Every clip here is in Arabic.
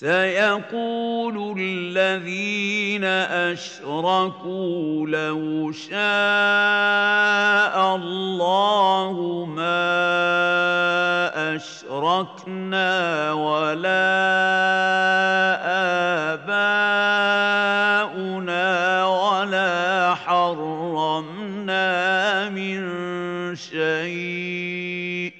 سيقول الذين أشركوا لو شاء الله ما أشركنا ولا آباؤنا ولا حرمنا من شيء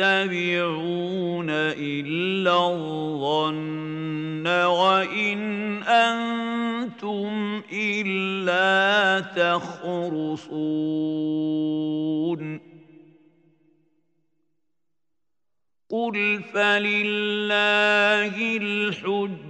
يتبعون إلا الظن وإن أنتم إلا تخرصون. قل فلله الحجة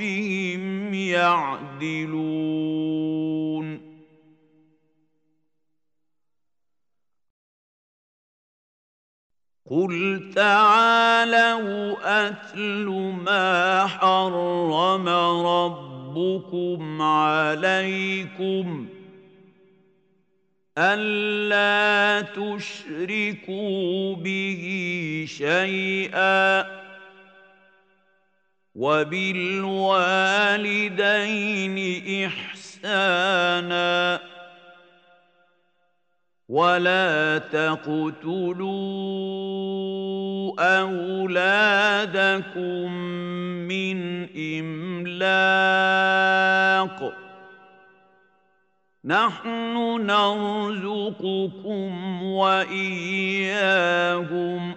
ربهم يعدلون. قل تعالوا اتل ما حرم ربكم عليكم الا تشركوا به شيئا وبالوالدين إحسانا. ولا تقتلوا أولادكم من إملاق. نحن نرزقكم وإياهم ۖ.